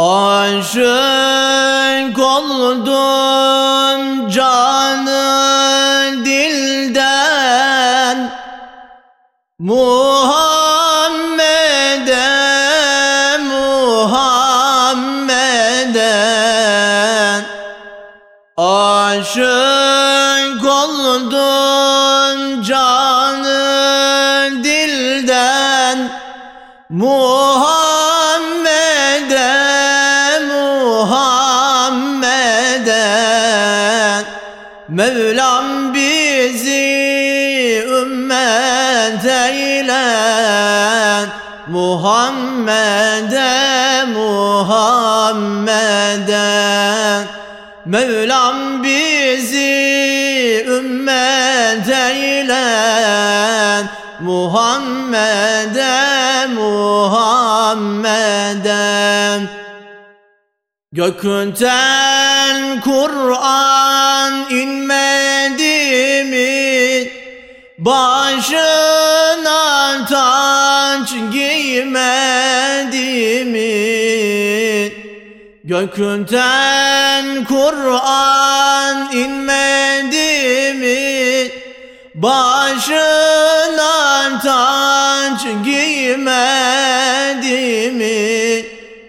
Aşık oldum canı dilden. Muhammed'e Muhammed'e. Aşık oldum canı dilden. Muhammed'e Muhammed'e. Mevlam bizi ümmet eyle Muhammed'e Muhammed'e. Mevlam bizi ümmet eyle Muhammed'e Muhammed'e Gökten Kur'an inmedi mi? Başına taç giymedi mi? Gökten Kur'an inmedi mi? Başına taç giymedi?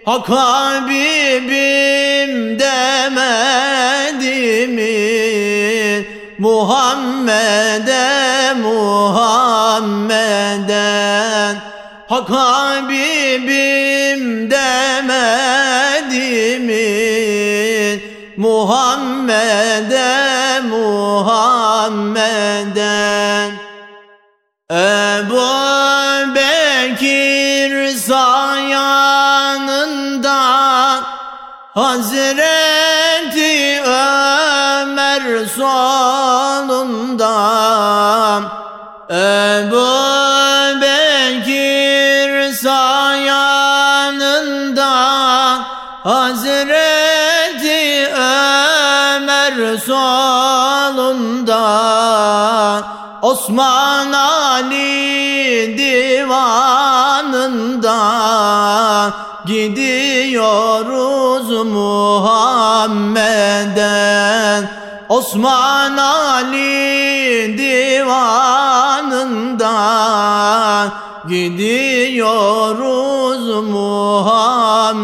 Hak Habibim demedi mi? Muhammed'e Muhammed'e Hak Habibim demedi mi? Muhammed'e Muhammed'e Ebu Bekir sayanında Hazreti Ömer solunda Ebu Bekir sayanında Hazreti Ömer solunda Osman Ali divanında Gidiyoruz Muhammed'e Osman Ali divanında Gidiyoruz Muhammed'e